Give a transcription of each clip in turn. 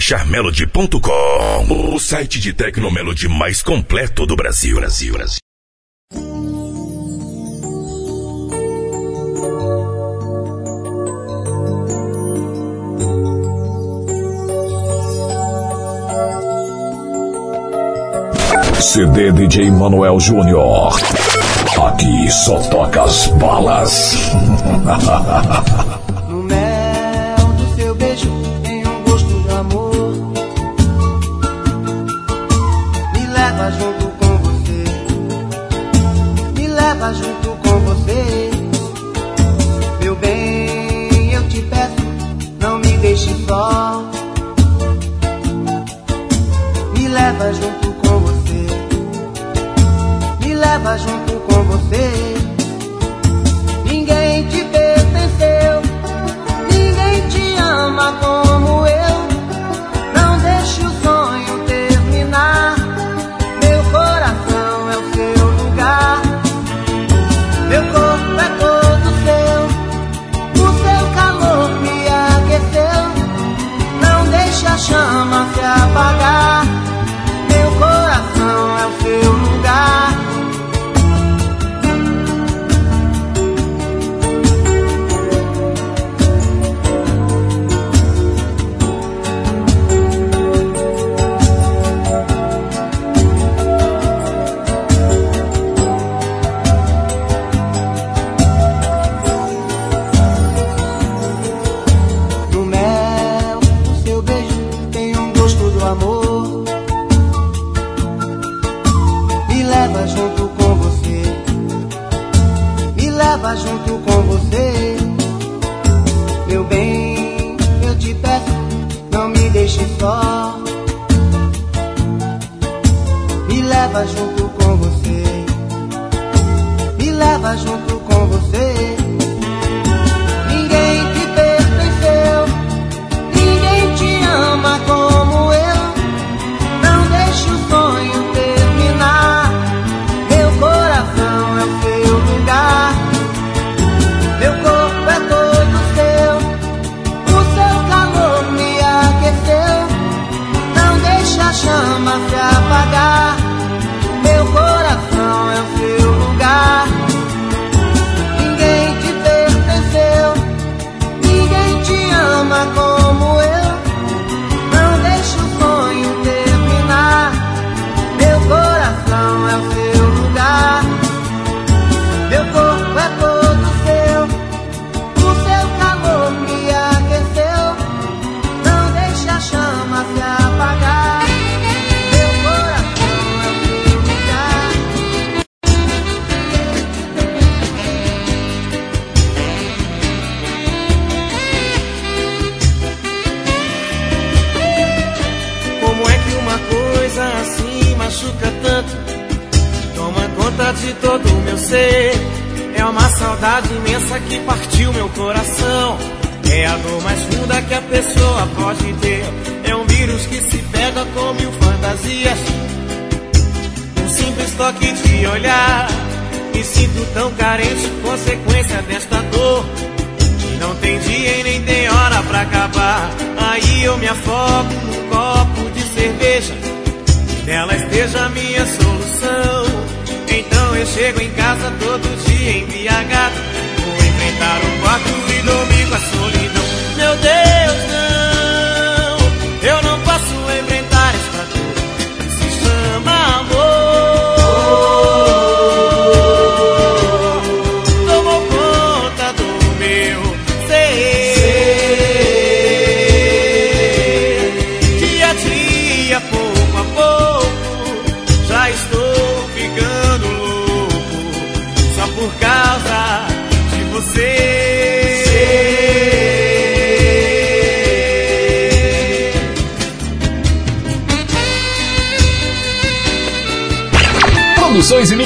Charmelody.com, o site de Tecnomelody mais completo do Brasil. Brasil, Brasil. CD DJ Manuel Júnior. Aqui só toca as balas.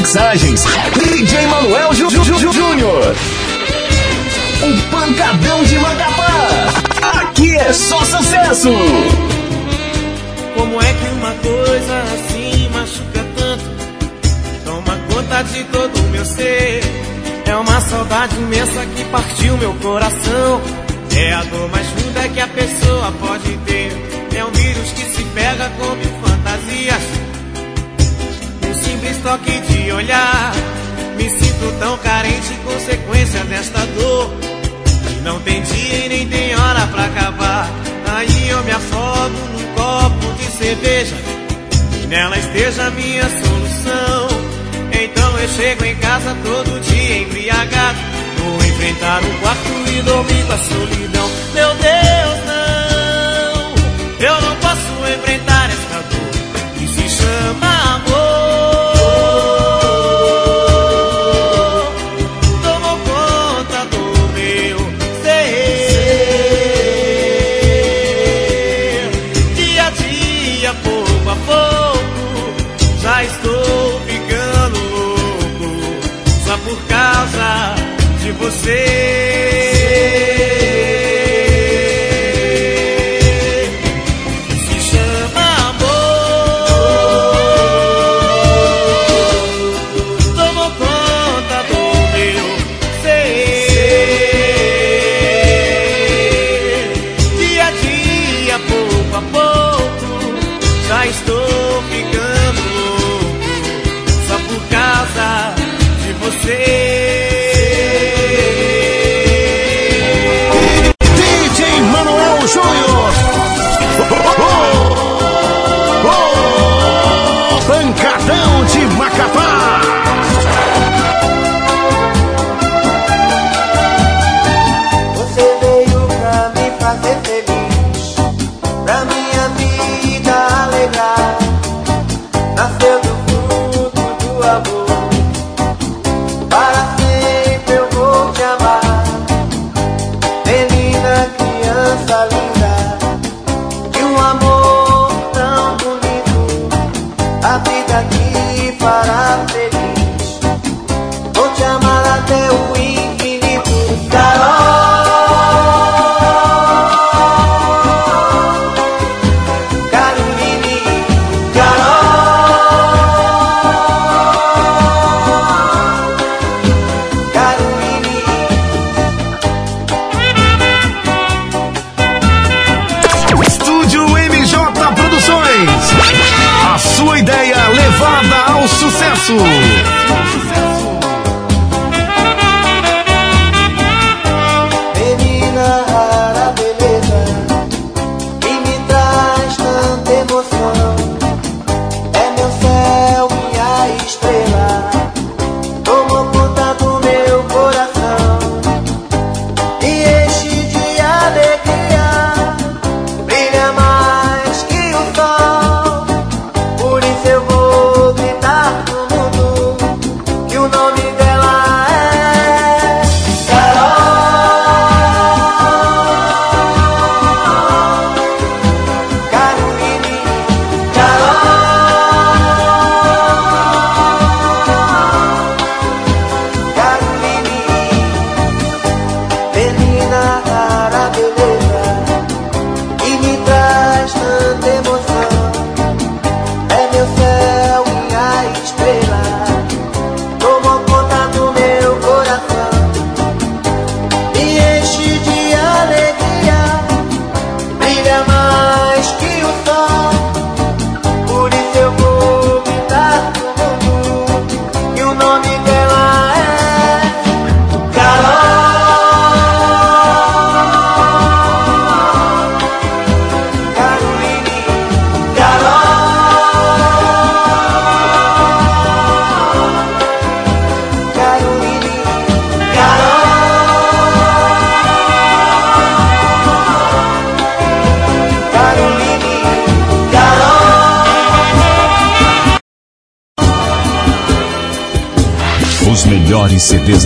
mixagens, DJ Manuel Júnior. Um Pancadão de Macapá. Aqui é só sucesso. Como é que uma coisa assim machuca tanto? Toma conta de todo o meu ser. É uma saudade imensa que partiu meu coração. É a dor mais funda que a pessoa pode ter. É um vírus que se pega como fantasias simples toque de olhar. Me sinto tão carente, consequência desta dor. E não tem dia e nem tem hora pra acabar. Aí eu me afogo num copo de cerveja. E nela esteja a minha solução. Então eu chego em casa todo dia embriagado. Vou enfrentar o quarto e dormir com a solidão. Meu Deus, não! Eu não posso enfrentar esta dor que se chama. você.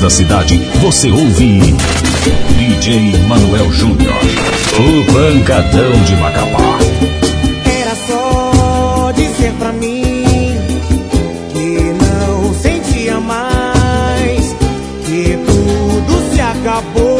da cidade, você ouve DJ Manuel Júnior, o pancadão de Macapá. Era só dizer pra mim que não sentia mais, que tudo se acabou.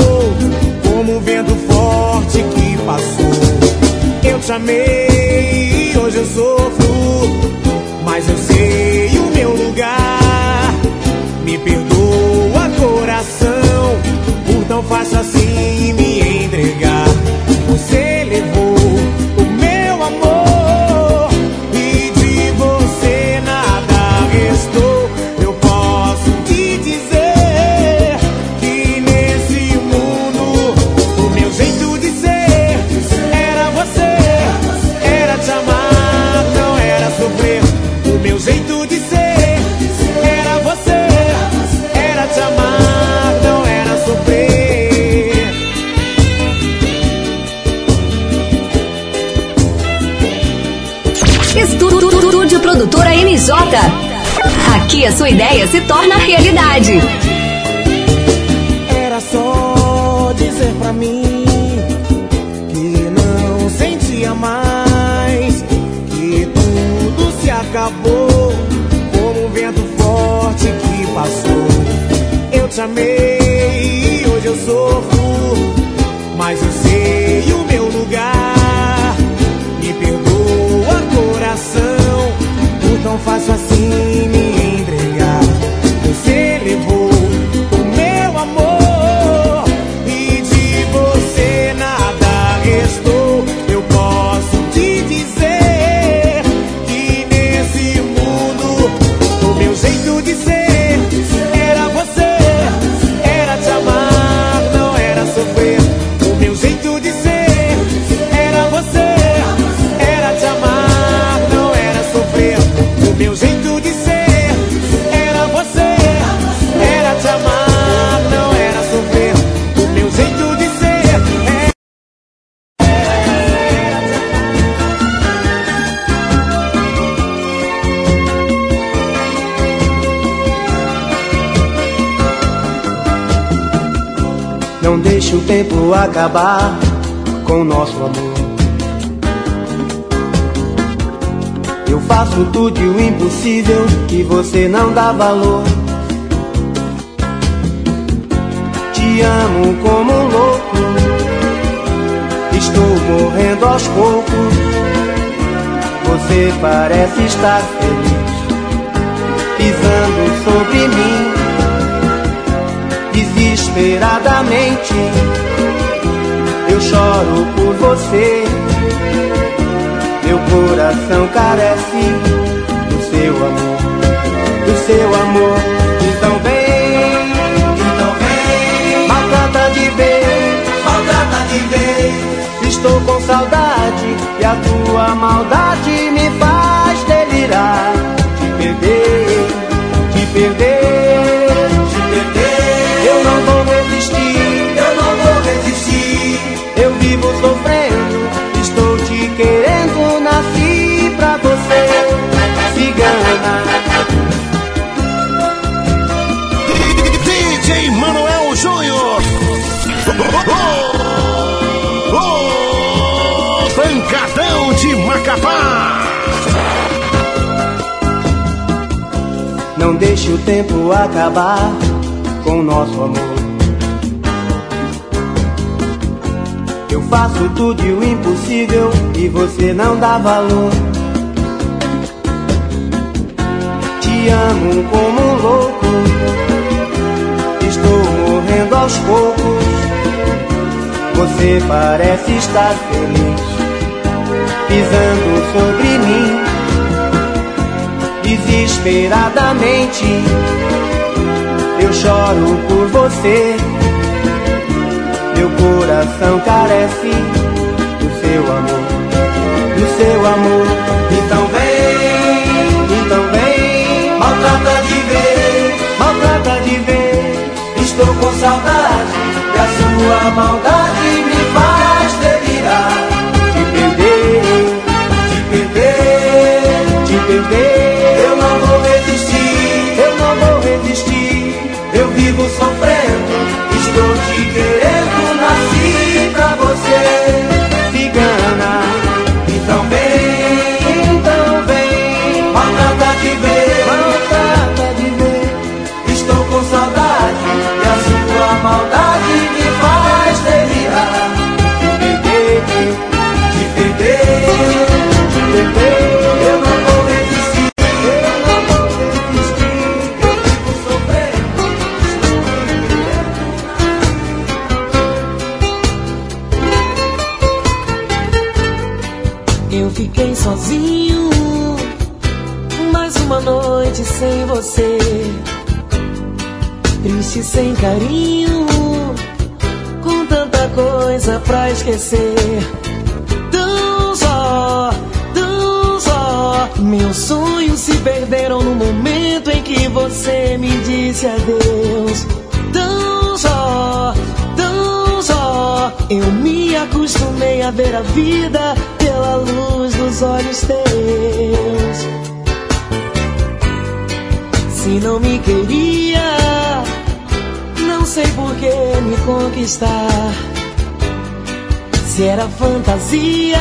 acabar com o nosso amor. Eu faço tudo o impossível e você não dá valor. Te amo como um louco, estou morrendo aos poucos. Você parece estar feliz, pisando sobre mim, desesperadamente choro por você. Meu coração carece do seu amor, do seu amor. Então vem, então vem, maltrata de bem, maltrata de bem. Estou com saudade e a tua maldade me Macapá. Não deixe o tempo acabar com nosso amor. Eu faço tudo e o impossível e você não dá valor. Te amo como um louco, estou morrendo aos poucos. Você parece estar feliz pisando sobre mim, desesperadamente. Eu choro por você, meu coração carece do seu amor, do seu amor. Então vem, então vem, maltrata de vez, maltrata de vez. Estou com saudade da sua maldade ver a vida pela luz dos olhos teus. Se não me queria, não sei por que me conquistar. Se era fantasia,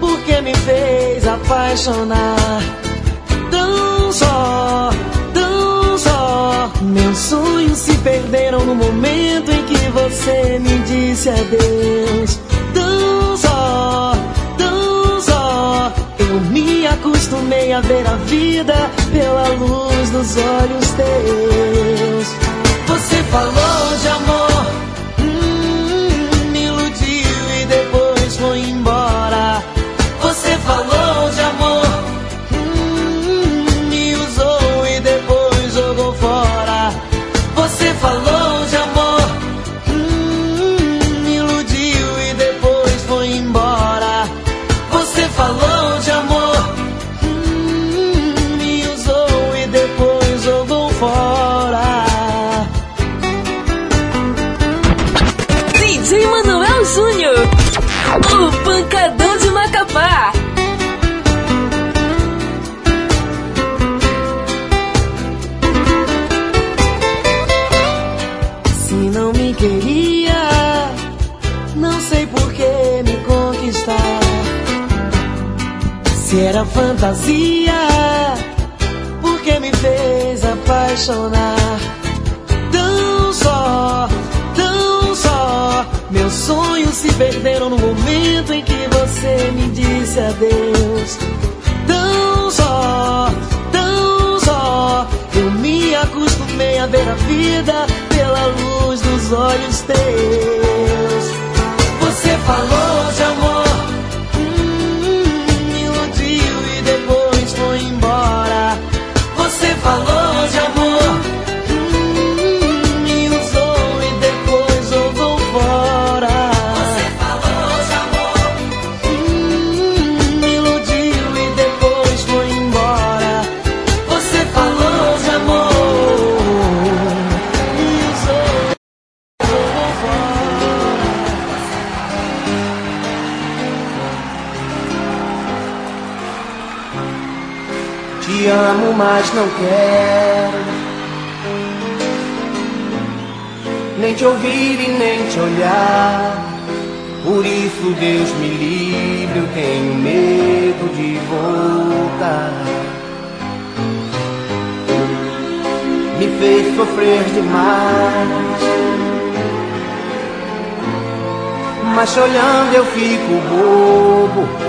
por que me fez apaixonar? Tão só, tão só, meus sonhos se perderam no momento em que você me disse adeus. Acostumei a ver a vida pela luz dos olhos teus. Você falou de amor, não me queria, não sei por que me conquistar. Se era fantasia, por que me fez apaixonar? Tão só, tão só. Meus sonhos se perderam no momento em que você me disse adeus. Tão só, tão só. Eu me acostumei a ver a vida pela luz dos olhos teus. Você falou de amor, amo, mas não quero nem te ouvir e nem te olhar. Por isso, Deus me livre, eu tenho medo de voltar. Me fez sofrer demais. Mas olhando eu fico bobo.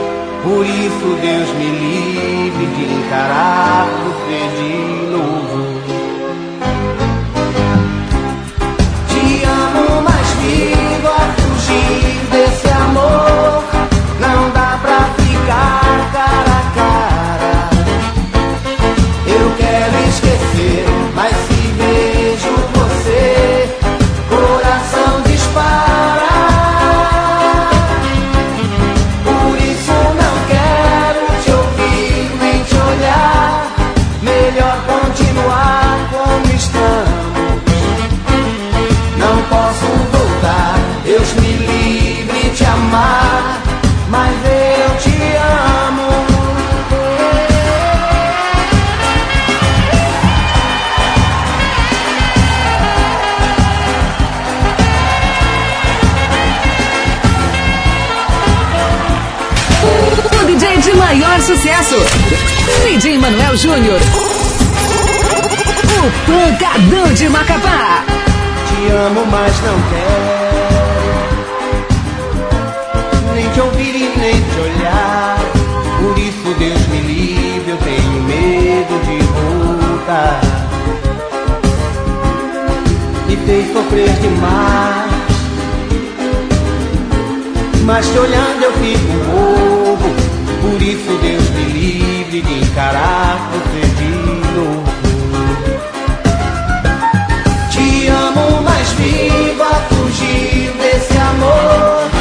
Por isso Deus me livre de encarar você de novo. Te amo, mas vivo a fugir desse amor. DJ Manuel Júnior. O pancadão de Macapá. Te amo, mas não quero nem te ouvir e nem te olhar. Por isso, Deus me livre, eu tenho medo de voltar. Me fez sofrer demais. Mas te olhando eu fico bobo. Por isso, Deus me livre de encarar você de novo. Te amo, mas vivo a fugir desse amor.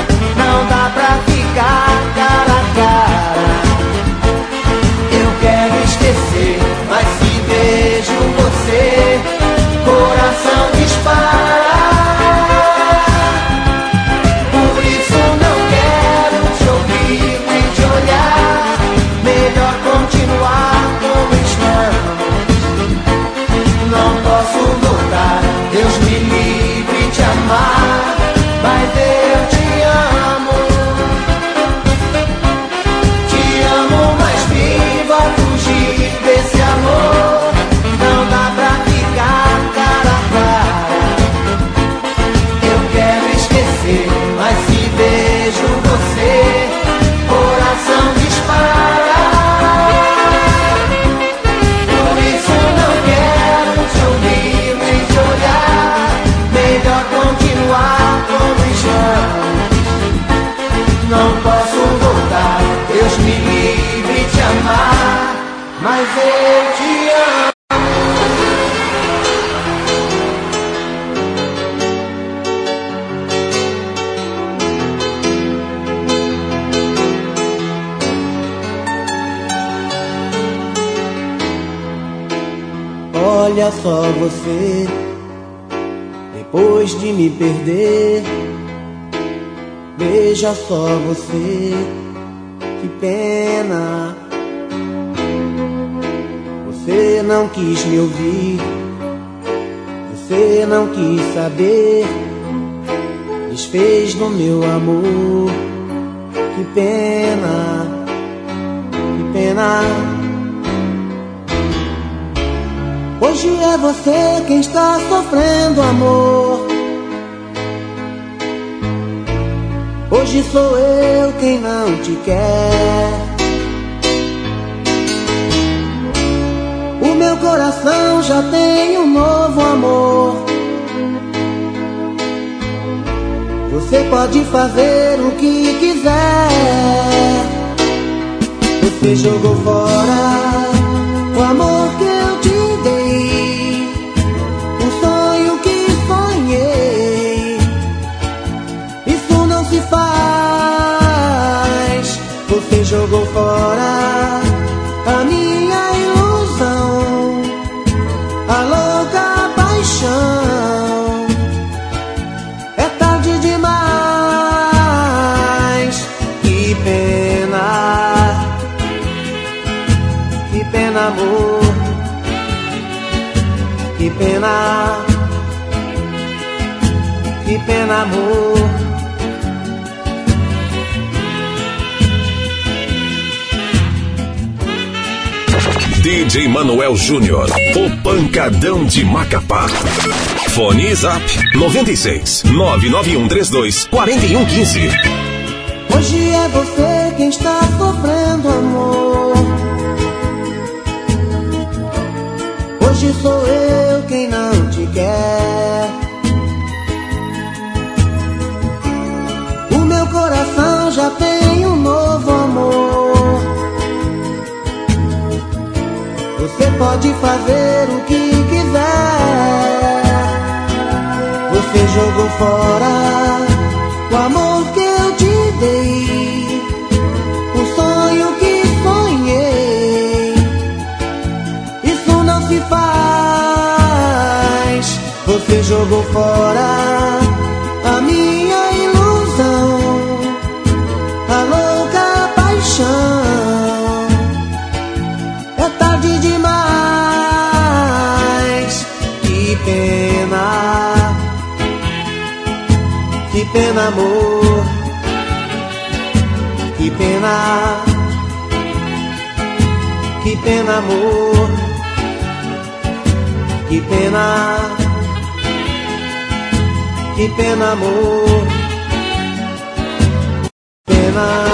Olha só você, depois de me perder, veja só você, que pena. Você não quis me ouvir, você não quis saber, desfez do meu amor, que pena, que pena. Hoje é você quem está sofrendo amor. Hoje sou eu quem não te quer. O meu coração já tem um novo amor. Você pode fazer o que quiser. Você jogou fora jogou fora a minha ilusão, a louca paixão. É tarde demais. Que pena, que pena, amor. Que pena, que pena, amor. DJ Manuel Júnior, o pancadão de Macapá. Fone Zap 96 99132 4115. Hoje é você quem está sofrendo amor. Hoje sou eu quem não te quer. O meu coração já tem um novo pode fazer o que quiser. Você jogou fora o amor que eu te dei, o sonho que sonhei. Isso não se faz. Você jogou fora pena, amor. Que pena. Que pena, amor. Que pena. Que pena, amor. Pena.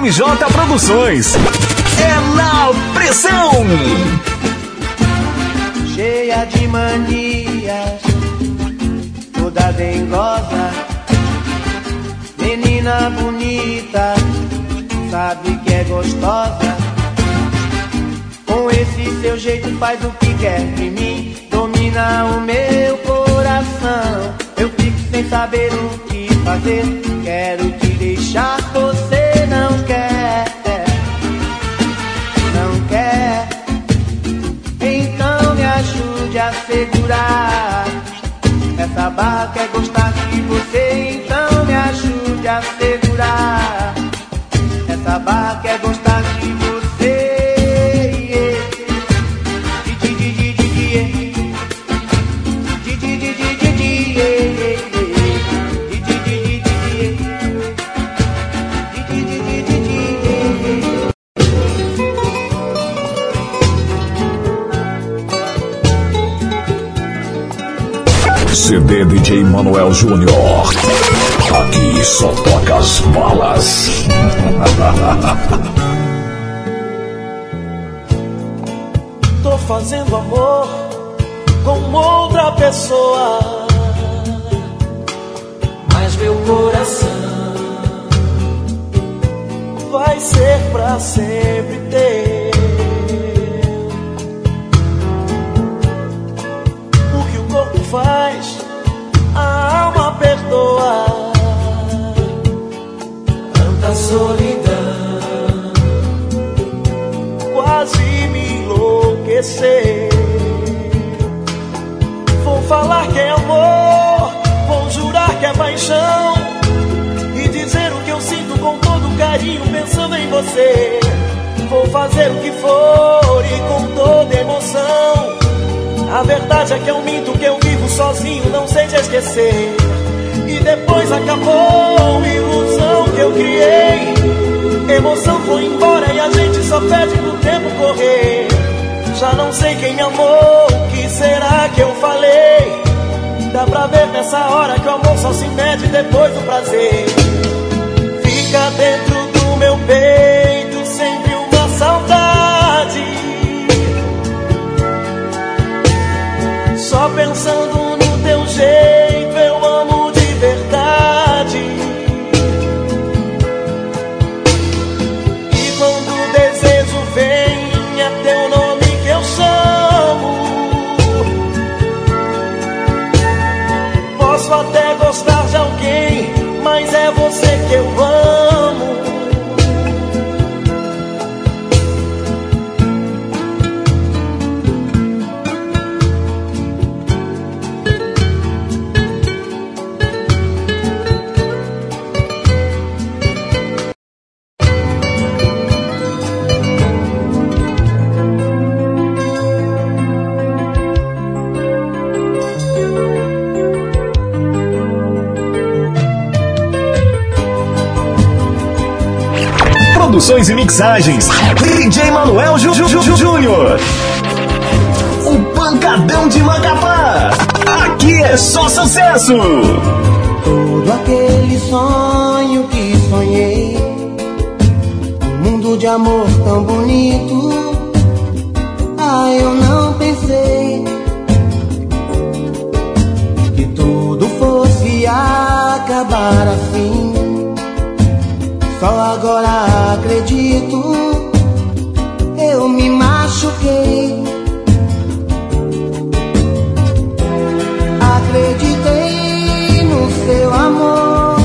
MJ Produções. É na pressão! Cheia de manias, toda dengosa. Menina bonita, sabe que é gostosa. Com esse seu jeito faz o que quer de mim, domina o meu coração. Eu fico sem saber o que fazer, quero te deixar, você segurar. Essa barra quer gostar de você, então me ajude a segurar. Essa barra quer gostar CD DJ Manuel Júnior. Aqui só toca as balas. Tô fazendo amor com outra pessoa. Mas meu coração vai ser pra sempre teu. Alma perdoa. Tanta solidão quase me enlouquecer. Vou falar que é amor, vou jurar que é paixão e dizer o que eu sinto com todo carinho pensando em você. Vou fazer o que for e com toda emoção. A verdade é que eu minto que eu vivo sozinho, não sei te esquecer. Depois acabou ilusão que eu criei. Emoção foi embora e a gente só pede pro tempo correr. Já não sei quem me amou, o que será que eu falei? Dá pra ver nessa hora que o amor só se mede depois do prazer. Fica dentro do meu peito sempre uma saudade. Só pensando no teu jeito Produções e mixagens. DJ Manuel Júnior. O Pancadão de Macapá. Aqui é só sucesso. Todo aquele sonho que sonhei, um mundo de amor tão bonito. Ah, eu não pensei que tudo fosse acabar assim. Só agora acredito, eu me machuquei. Acreditei no seu amor.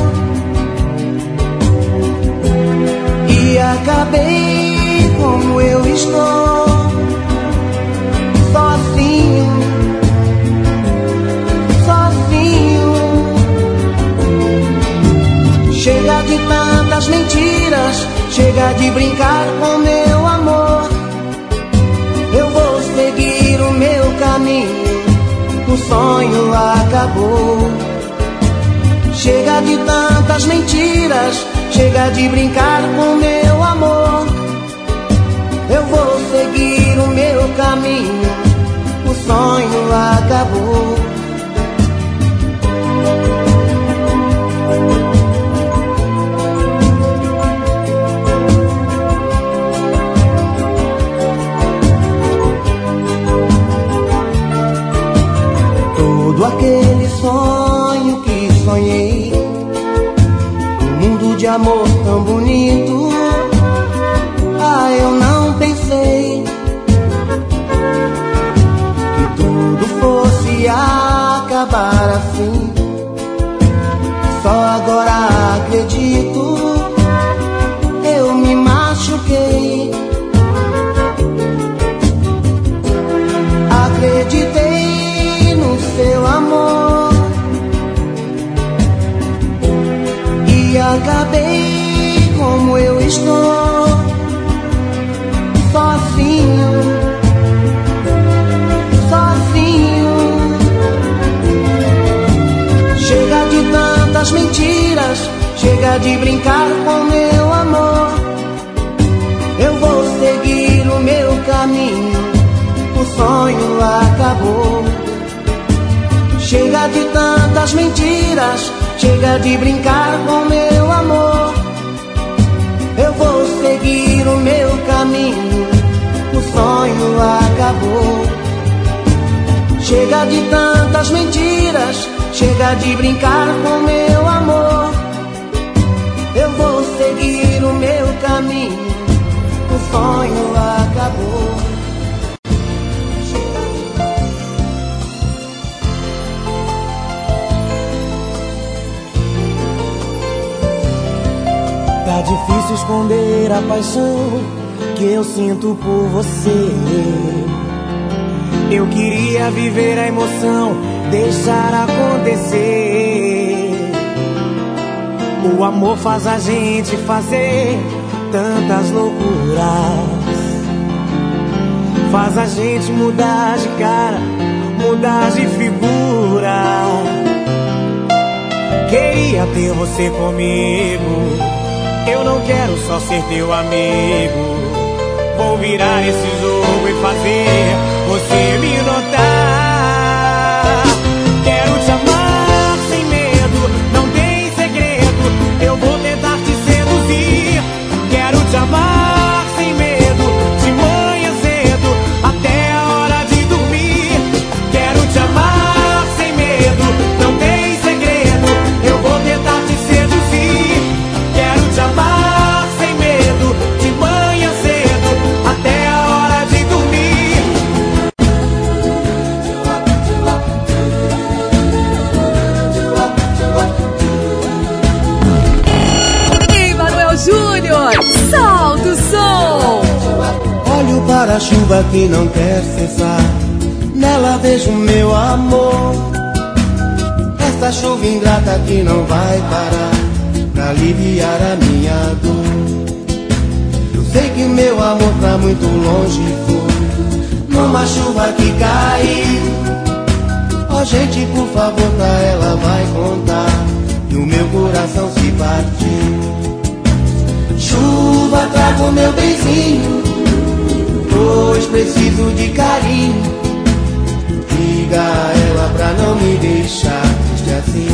E acabei como eu estou, tantas mentiras, chega de brincar com meu amor. Eu vou seguir o meu caminho, o sonho acabou. Chega de tantas mentiras, chega de brincar com meu amor. Eu vou seguir o meu caminho, o sonho acabou. Amor tão bonito. Ah, eu não pensei que tudo fosse acabar assim. Só agora estou, sozinho, sozinho. Chega de tantas mentiras, chega de brincar com meu amor. Eu vou seguir o meu caminho, o sonho acabou. Chega de tantas mentiras, chega de brincar com meu amor. Acabou. Chega de tantas mentiras, chega de brincar com meu amor. Eu vou seguir o meu caminho, o sonho acabou. Tá difícil esconder a paixão que eu sinto por você. Eu queria viver a emoção, deixar acontecer. O amor faz a gente fazer tantas loucuras. Faz a gente mudar de cara, mudar de figura. Queria ter você comigo. Eu não quero só ser teu amigo. Vou virar esse jogo e fazer você me notar. A chuva que não quer cessar. Nela vejo meu amor. Essa chuva ingrata que não vai parar pra aliviar a minha dor. Eu sei que meu amor tá muito longe foi numa chuva que caiu. Ó gente, por favor, pra ela vai contar. E o meu coração se partiu. Chuva, traga o meu benzinho Pois preciso de carinho. Diga a ela pra não me deixar triste assim.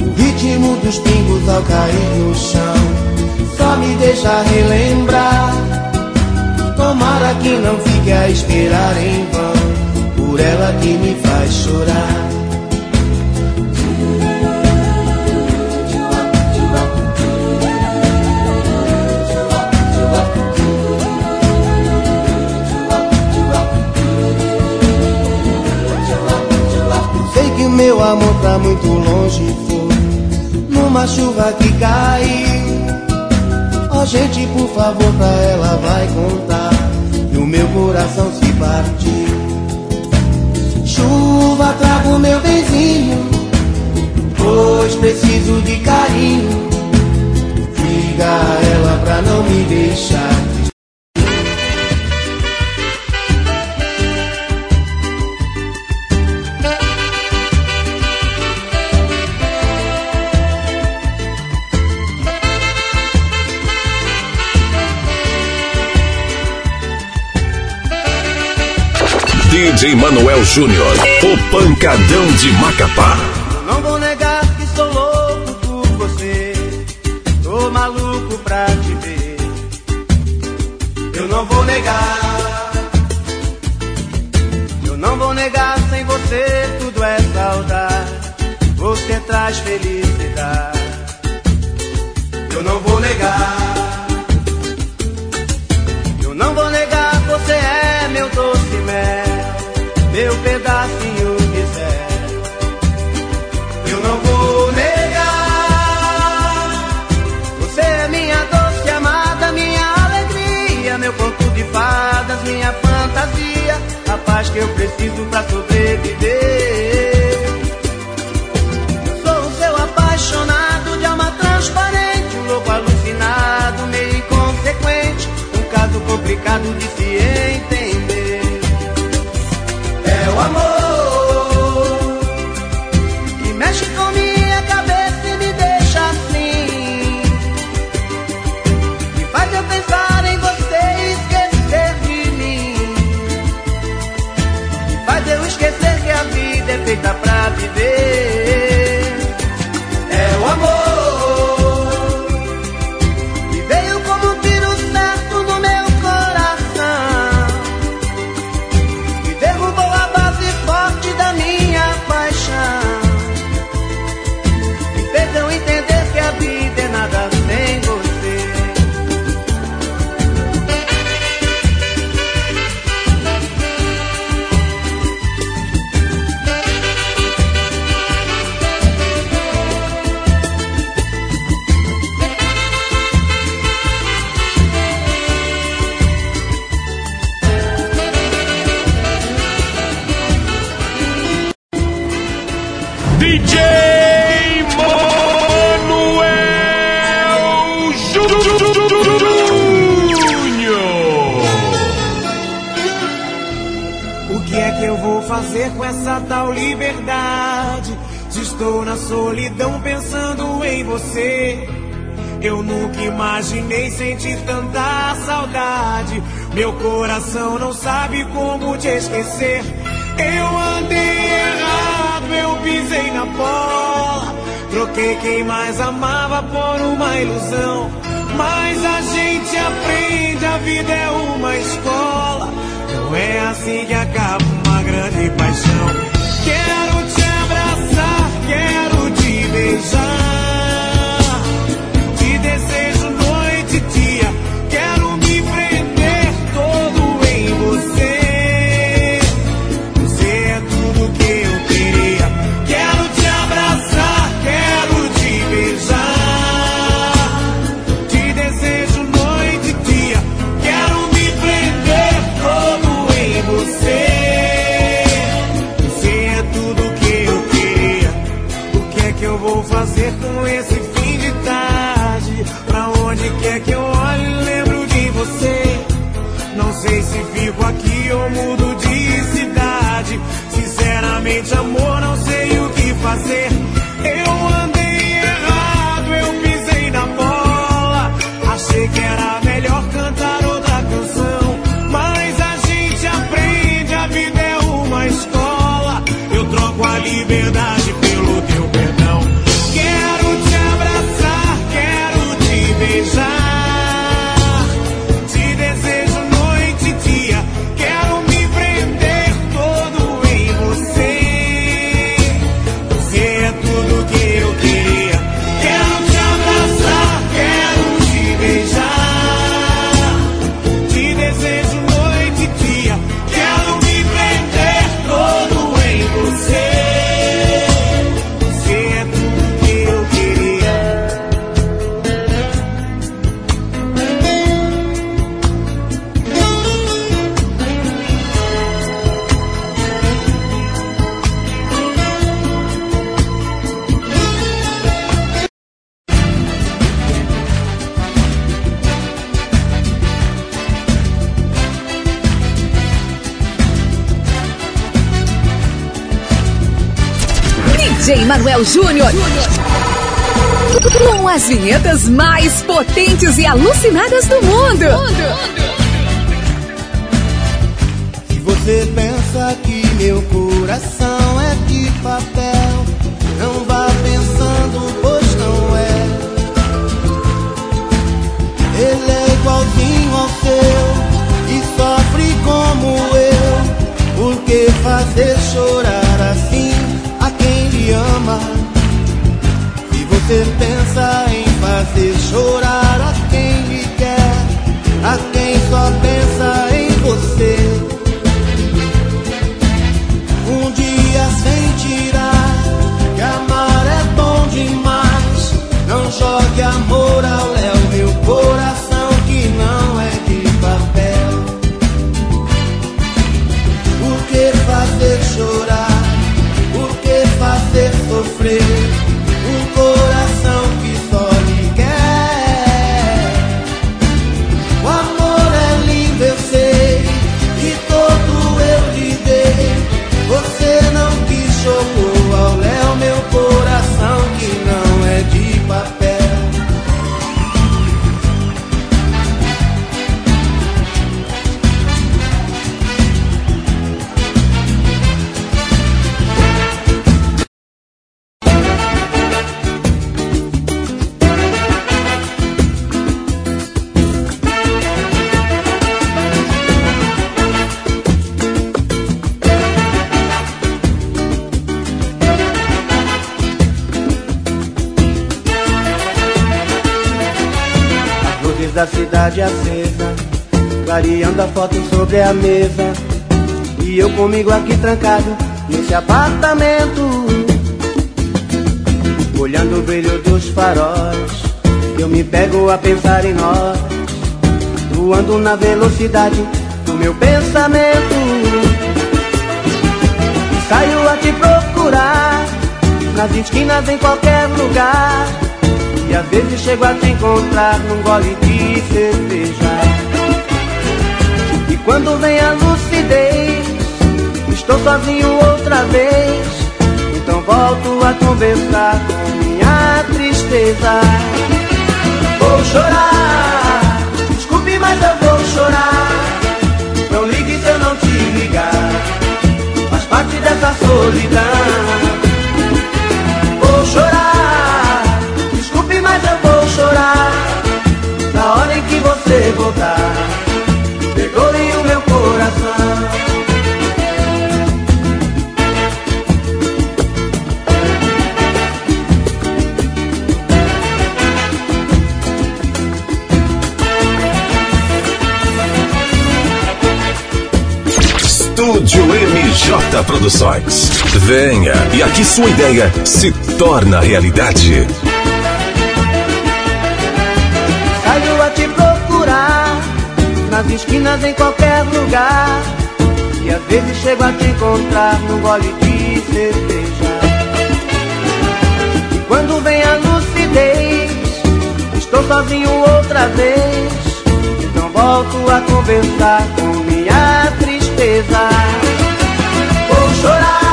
O ritmo dos pingos ao cair no chão Só me deixa relembrar. Tomara que não fique a esperar em vão Por ela que me faz chorar meu amor tá muito longe foi Numa chuva que caiu Ó gente, por favor, pra ela vai contar E o meu coração se partiu Chuva, traga o meu benzinho Pois preciso de carinho. Diga a ela pra não me deixar DJ Manuel Júnior, o pancadão de Macapá. Eu não vou negar que sou louco por você, tô maluco pra te ver. Eu não vou negar, eu não vou negar, sem você tudo é saudade, você traz felicidade. Eu não vou negar, meu pedacinho céu. Eu não vou negar. Você é minha doce amada, minha alegria, meu conto de fadas, minha fantasia, a paz que eu preciso pra sobreviver. Eu sou o seu apaixonado de alma transparente, um louco alucinado, meio inconsequente, um caso complicado de DJ Manuel Júnior. O que é que eu vou fazer com essa tal liberdade? Se estou na solidão pensando em você. Eu nunca imaginei sentir tanta saudade. Meu coração não sabe como te esquecer. Eu andei errado, eu pisei na bola. Troquei quem mais amava por uma ilusão. Mas a gente aprende, a vida é uma escola. Não é assim que acaba uma grande paixão. Quero te abraçar, quero te beijar. Mudo de cidade. Sinceramente, amor, DJ Manuel Júnior. Com as vinhetas mais potentes e alucinadas do mundo. você pensa que meu coração é de papel, não vá pensando, pois não é. Ele é igualzinho ao seu e sofre como eu. Por que fazer chorar assim ama? Se você pensa em fazer chorar a quem lhe quer, a quem só pensa sobre a mesa. E eu comigo aqui trancado nesse apartamento, olhando o brilho dos faróis. Eu me pego a pensar em nós, voando na velocidade do meu pensamento. Saio a te procurar, nas esquinas, em qualquer lugar. E às vezes chego a te encontrar num gole de cerveja quando vem a lucidez Estou sozinho outra vez. Então volto a conversar com minha tristeza. Vou chorar Desculpe, mas eu vou chorar. Não ligue se eu não te ligar Faz parte dessa solidão. Vou chorar chorar. Na hora em que você voltar Estúdio MJ Produções. Venha e aqui sua ideia se torna realidade. nas esquinas, em qualquer lugar. E às vezes chego a te encontrar num gole de cerveja. E quando vem a lucidez, estou sozinho outra vez. Então volto a conversar com minha tristeza. Vou chorar,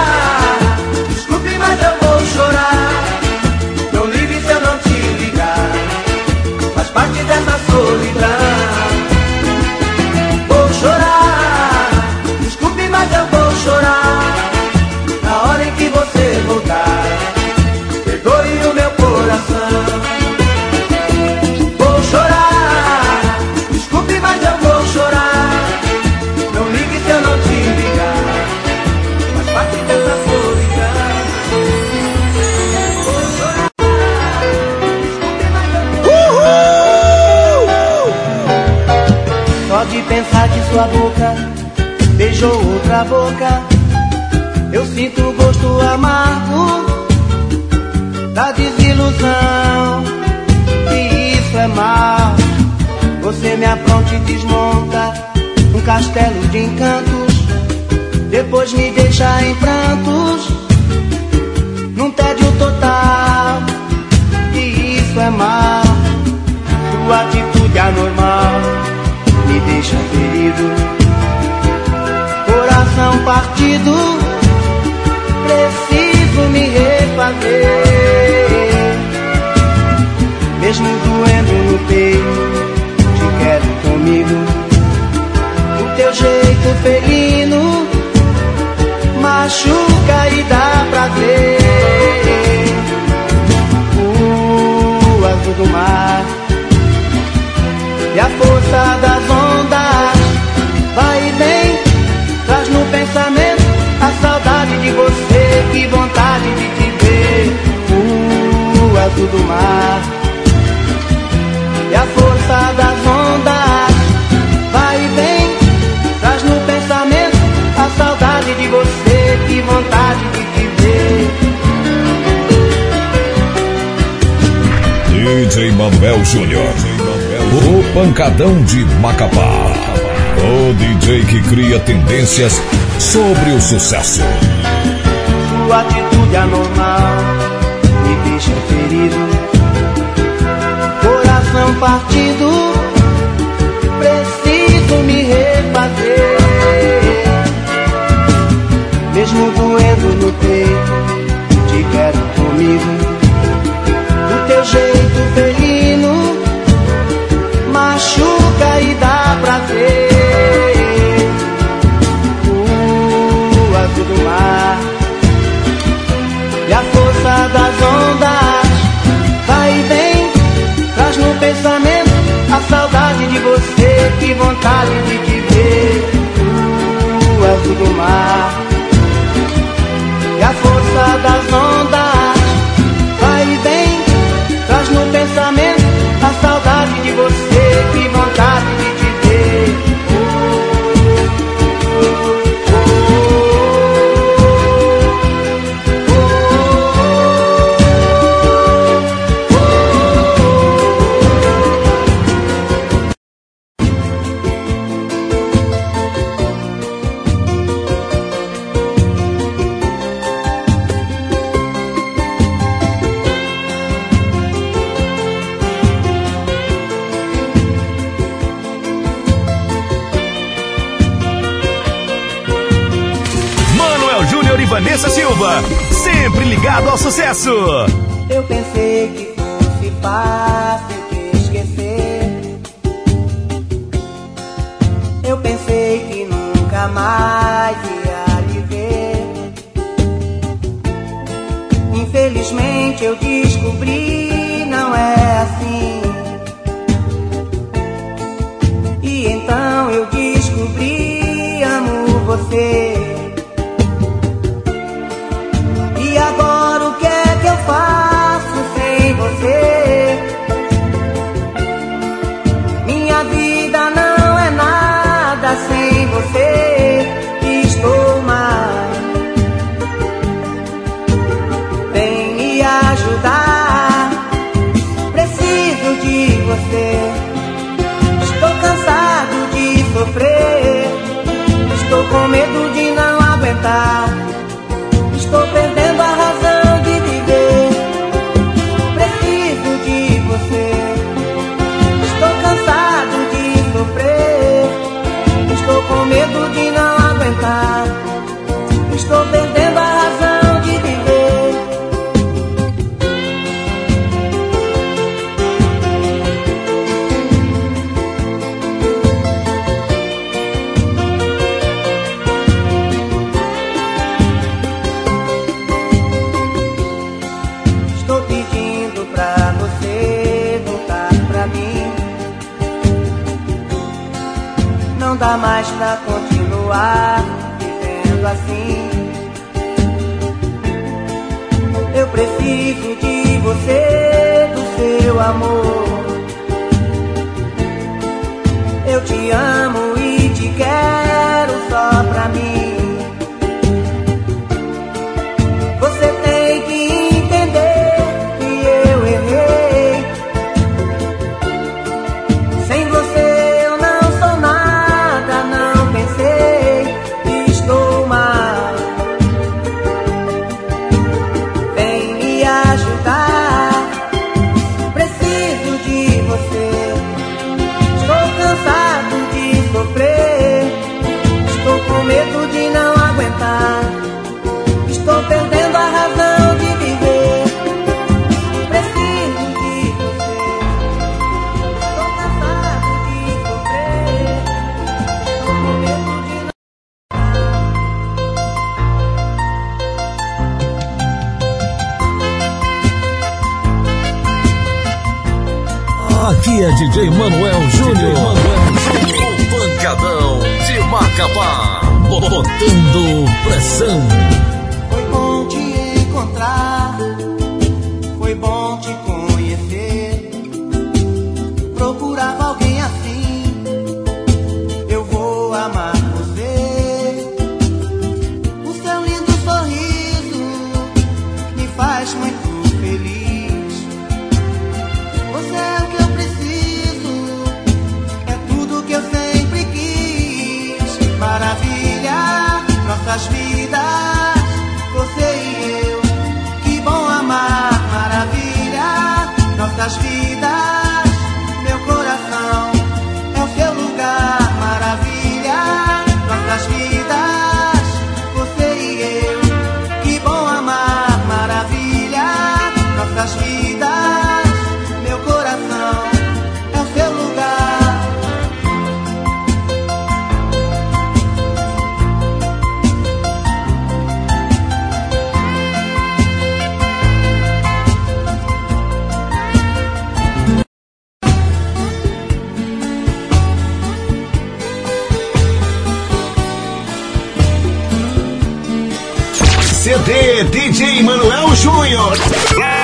boca. Eu sinto o gosto amargo da desilusão. E isso é mal. Você me apronta e desmonta um castelo de encantos. Depois me deixa em prantos, num tédio total. E isso é mal. Sua atitude anormal me deixa ferido coração partido, preciso me refazer. Mesmo doendo no peito, te quero comigo. O teu jeito felino machuca e dá prazer. O azul do mar e a força da Manuel Júnior. O pancadão de Macapá. O DJ que cria tendências sobre o sucesso. Sua atitude anormal me deixa ferido. Coração partido, preciso me refazer. Mesmo doendo no peito, te quero comigo. Do teu jeito, teu A saudade de você, que vontade de te ver. O azul do mar e a força das ondas. isso! CD DJ Manuel Júnior.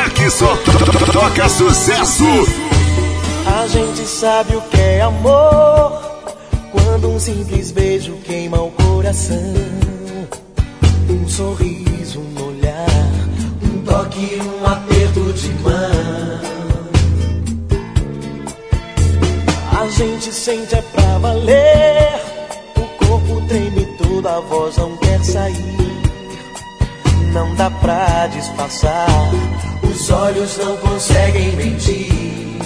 Aqui só to- toca sucesso. A gente sabe o que é amor quando um simples beijo queima o coração. Um sorriso, um olhar, um toque, um aperto de mão. A gente sente é pra valer. O corpo treme todo, a voz não quer sair. Não dá pra disfarçar. Os olhos não conseguem mentir.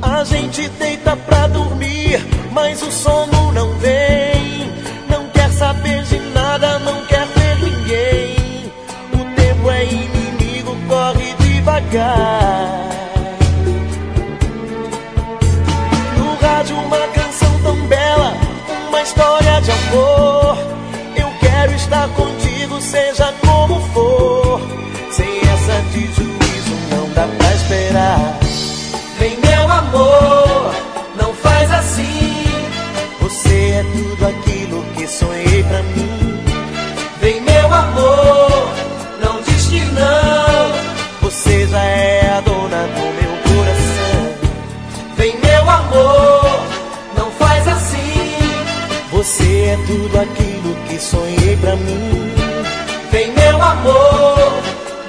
A gente deita pra dormir, mas o sono não vem. Não quer saber de nada, não quer ver ninguém. O tempo é inimigo, corre devagar. No rádio, uma canção tão bela, uma história de amor. Estar contigo, seja como for. Sem essa de juízo, não dá pra esperar. Vem meu amor, não faz assim. Você é tudo aquilo que sonhei pra mim. Vem meu amor, não diz que não. Você já é a dona do meu coração. Vem meu amor, não faz assim. Você é tudo aquilo que sonhei pra mim. Vem meu amor,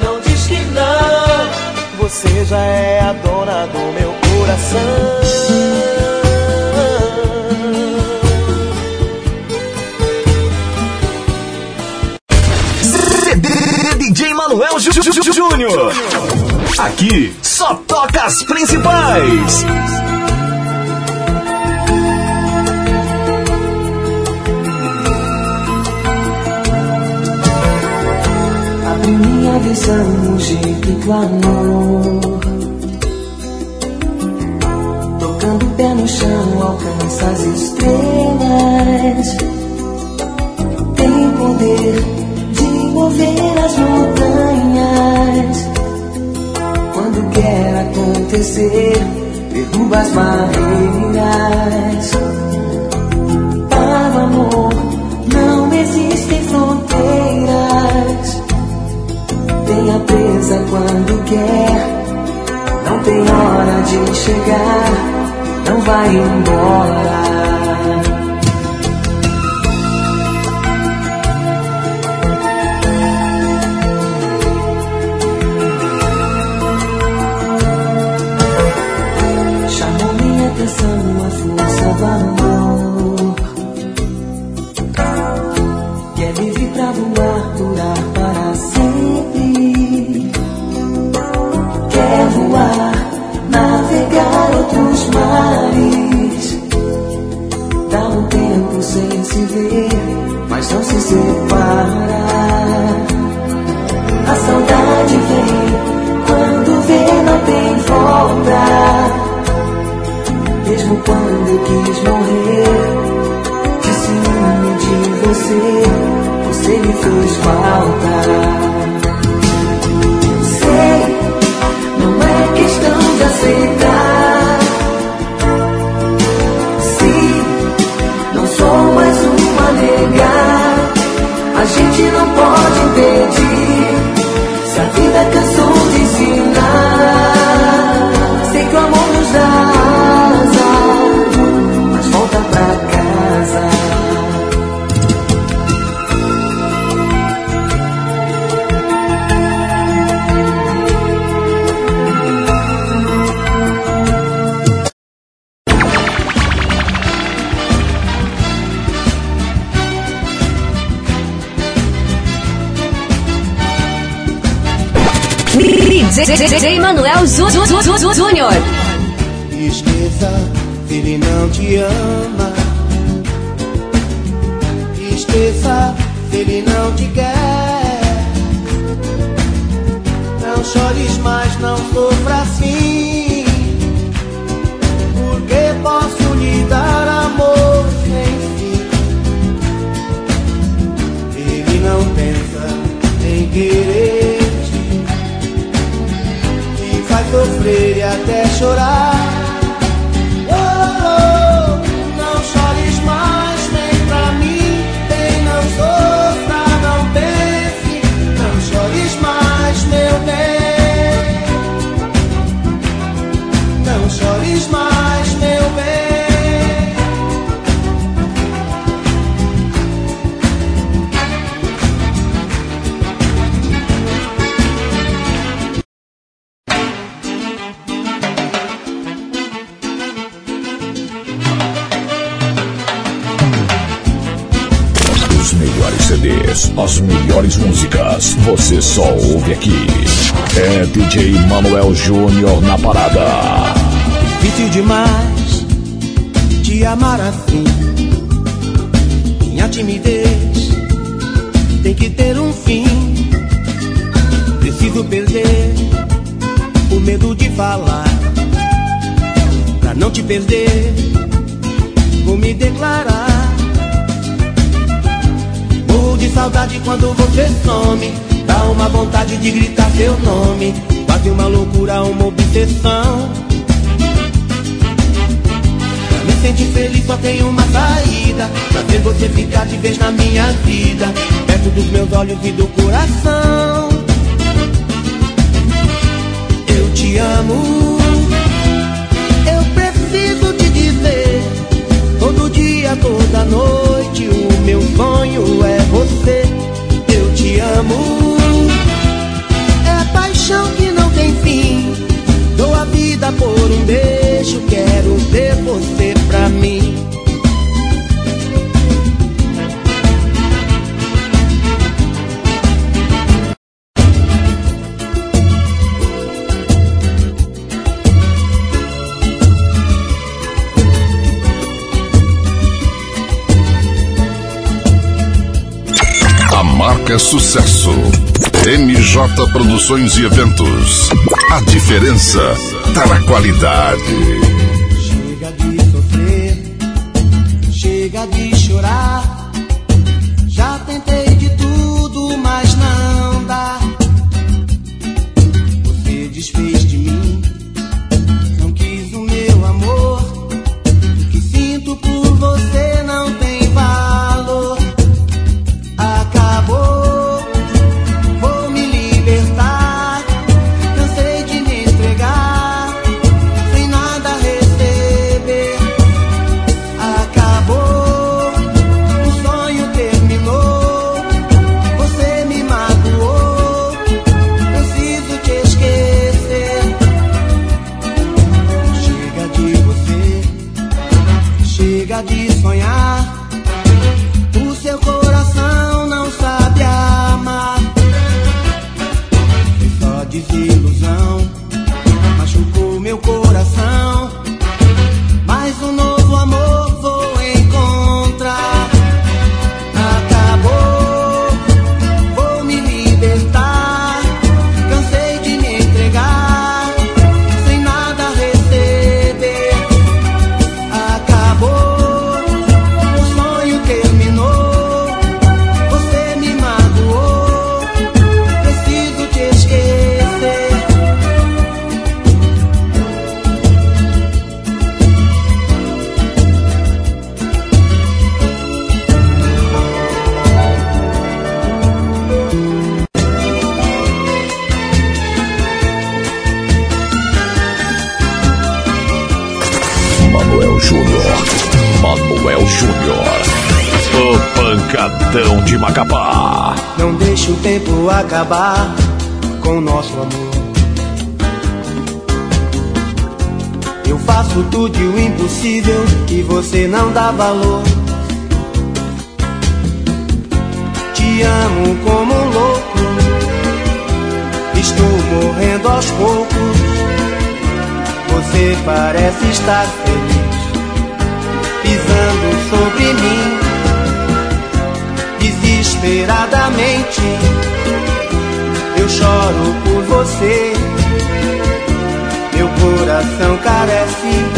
não diz que não. Você já é a dona do meu coração. DJ Manuel Jú- Jú- Jú- Júnior. Aqui só toca as principais. Minha visão, do amor. Tocando o pé no chão, alcança as estrelas. Tem poder de mover as montanhas. Quando quer acontecer, derruba as barreiras. Para o amor, não existem fronteiras. Tenha presa quando quer. Não tem hora de chegar. Não vai embora. Chamou minha atenção a força. Sem se ver, mas não se separa. A saudade vem quando vê, não tem volta. Mesmo quando eu quis morrer, de ciúme de você, você me fez falta. Sei, não é gente não pode impedir. Se a vida DJ Manuel Júnior. Esqueça, ele não te ama. Esqueça, ele não te quer. Não chores mais, não sofra assim. Porque posso lhe dar amor sem fim. Ele não pensa em querer chorar. Pra me sentir feliz só tem uma saída. Pra ver você ficar de vez na minha vida. Perto dos meus olhos e do coração. Eu te amo. Eu preciso te dizer. Todo dia, toda noite, o meu sonho é você. Eu te amo. É paixão por um beijo, quero ter você pra mim. marca sucesso. MJ Produções e Eventos. A diferença tá na qualidade. Chega de sofrer, chega de chorar. Já tentei acabar com nosso amor. Eu faço tudo o impossível e você não dá valor. Te amo como um louco. Estou morrendo aos poucos. Você parece estar feliz, pisando sobre mim, desesperadamente. Eu choro por você, meu coração carece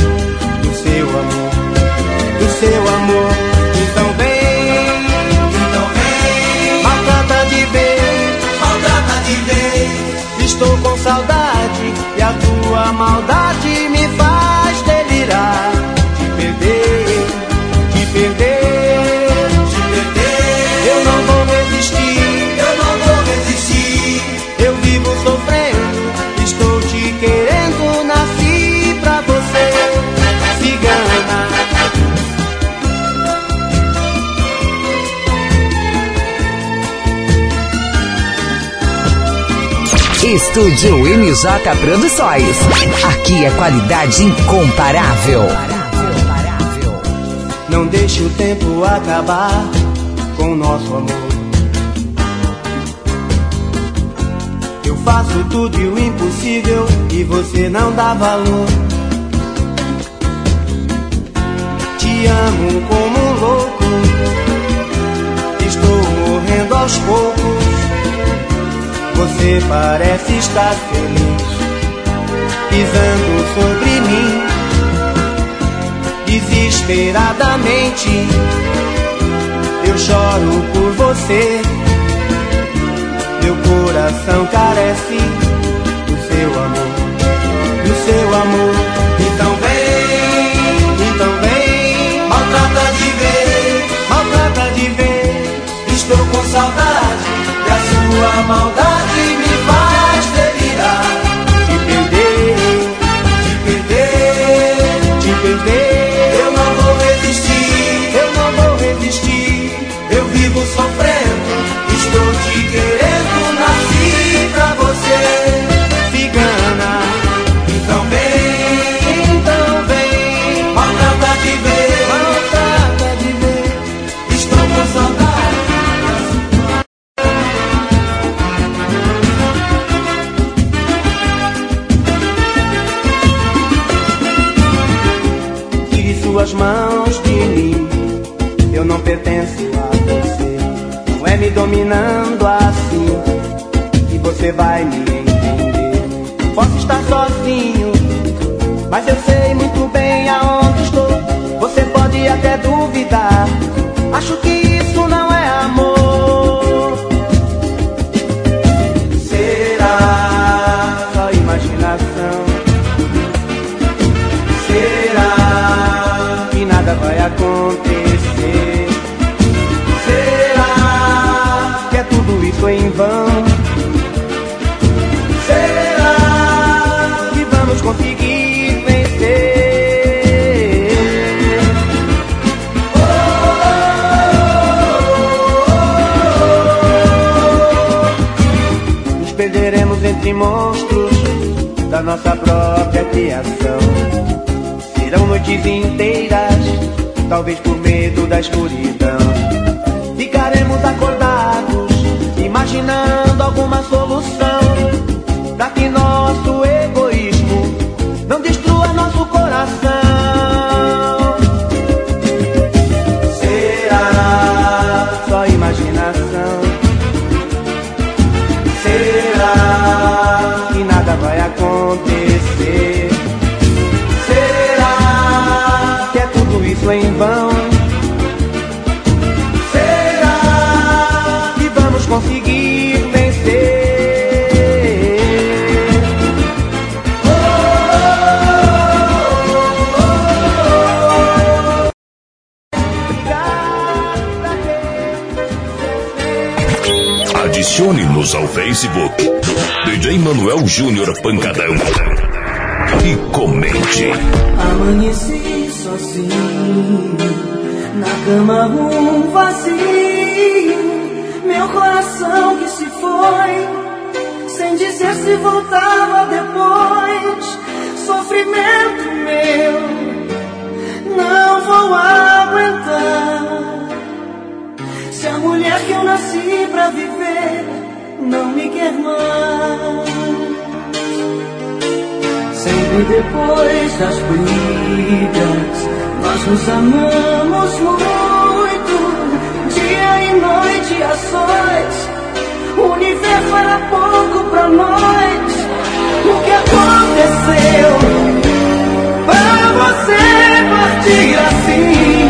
Estúdio MJ Produções. Aqui é qualidade incomparável. Não deixe o tempo acabar com o nosso amor. Eu faço tudo e o impossível e você não dá valor. Te amo como um louco. Estou morrendo aos poucos. Você parece estar feliz, pisando sobre mim, desesperadamente. Eu choro por você, meu coração carece do seu amor, do seu amor. Então vem, então vem, maltrata de vez, maltrata de vez. Estou com saudade e a sua maldade você vai me entender. Posso estar sozinho, mas eu sei muito bem aonde estou. Você pode até duvidar. Acho que Serão noites inteiras, talvez por medo da escuridão. Ficaremos acordados, imaginando alguma solução. Pra que nosso ao Facebook. DJ Manuel Júnior Pancadão. E comente. Amanheci sozinho, na cama um vazio, meu coração que se foi, sem dizer se voltava depois, sofrimento meu, não vou aguentar. Se a mulher que eu nasci pra viver Sempre depois das brigas, nós nos amamos muito. Dia e noite a sós, o universo era pouco pra nós. O que aconteceu pra você partir assim?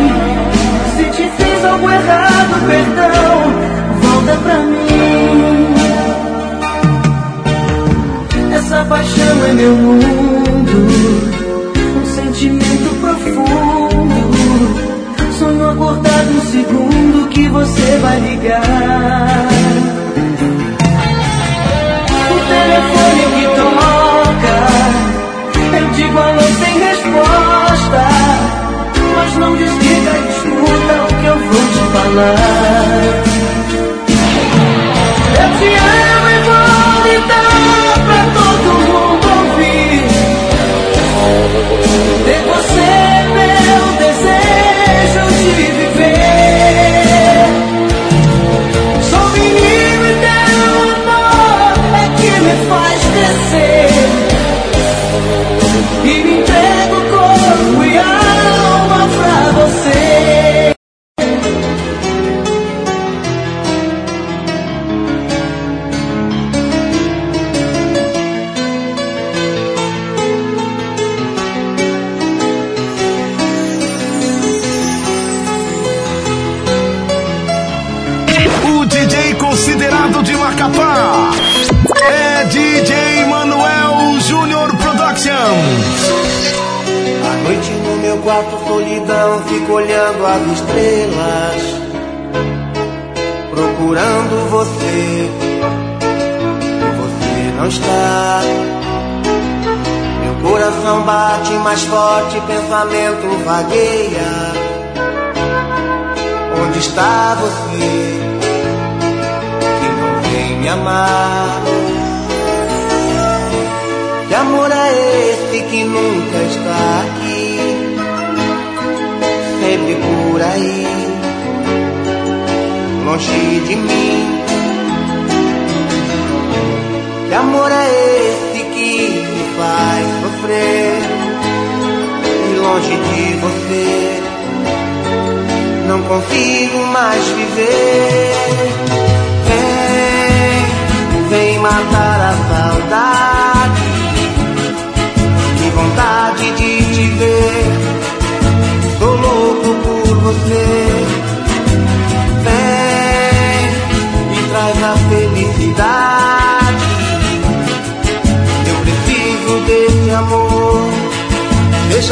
Se te fez algo errado, perdão, volta pra mim. Essa paixão é meu mundo, um sentimento profundo. Sonho acordado um segundo que você vai ligar. O telefone que toca, eu digo alô sem resposta. Mas não desliga, escuta o que eu vou te falar. Eu te amo e vou gritar pra todo mundo ouvir. Ter você é forte, pensamento vagueia. Onde está você? Que não vem me amar. Que amor é esse que nunca está aqui? Sempre por aí, longe de mim. Que amor é esse que me faz sofrer? Longe de você, não consigo mais viver. Vem, vem matar a saudade.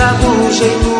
Seja do jeito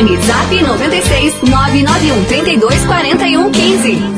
Júnior. Fone Zap 96 991 32 41 15.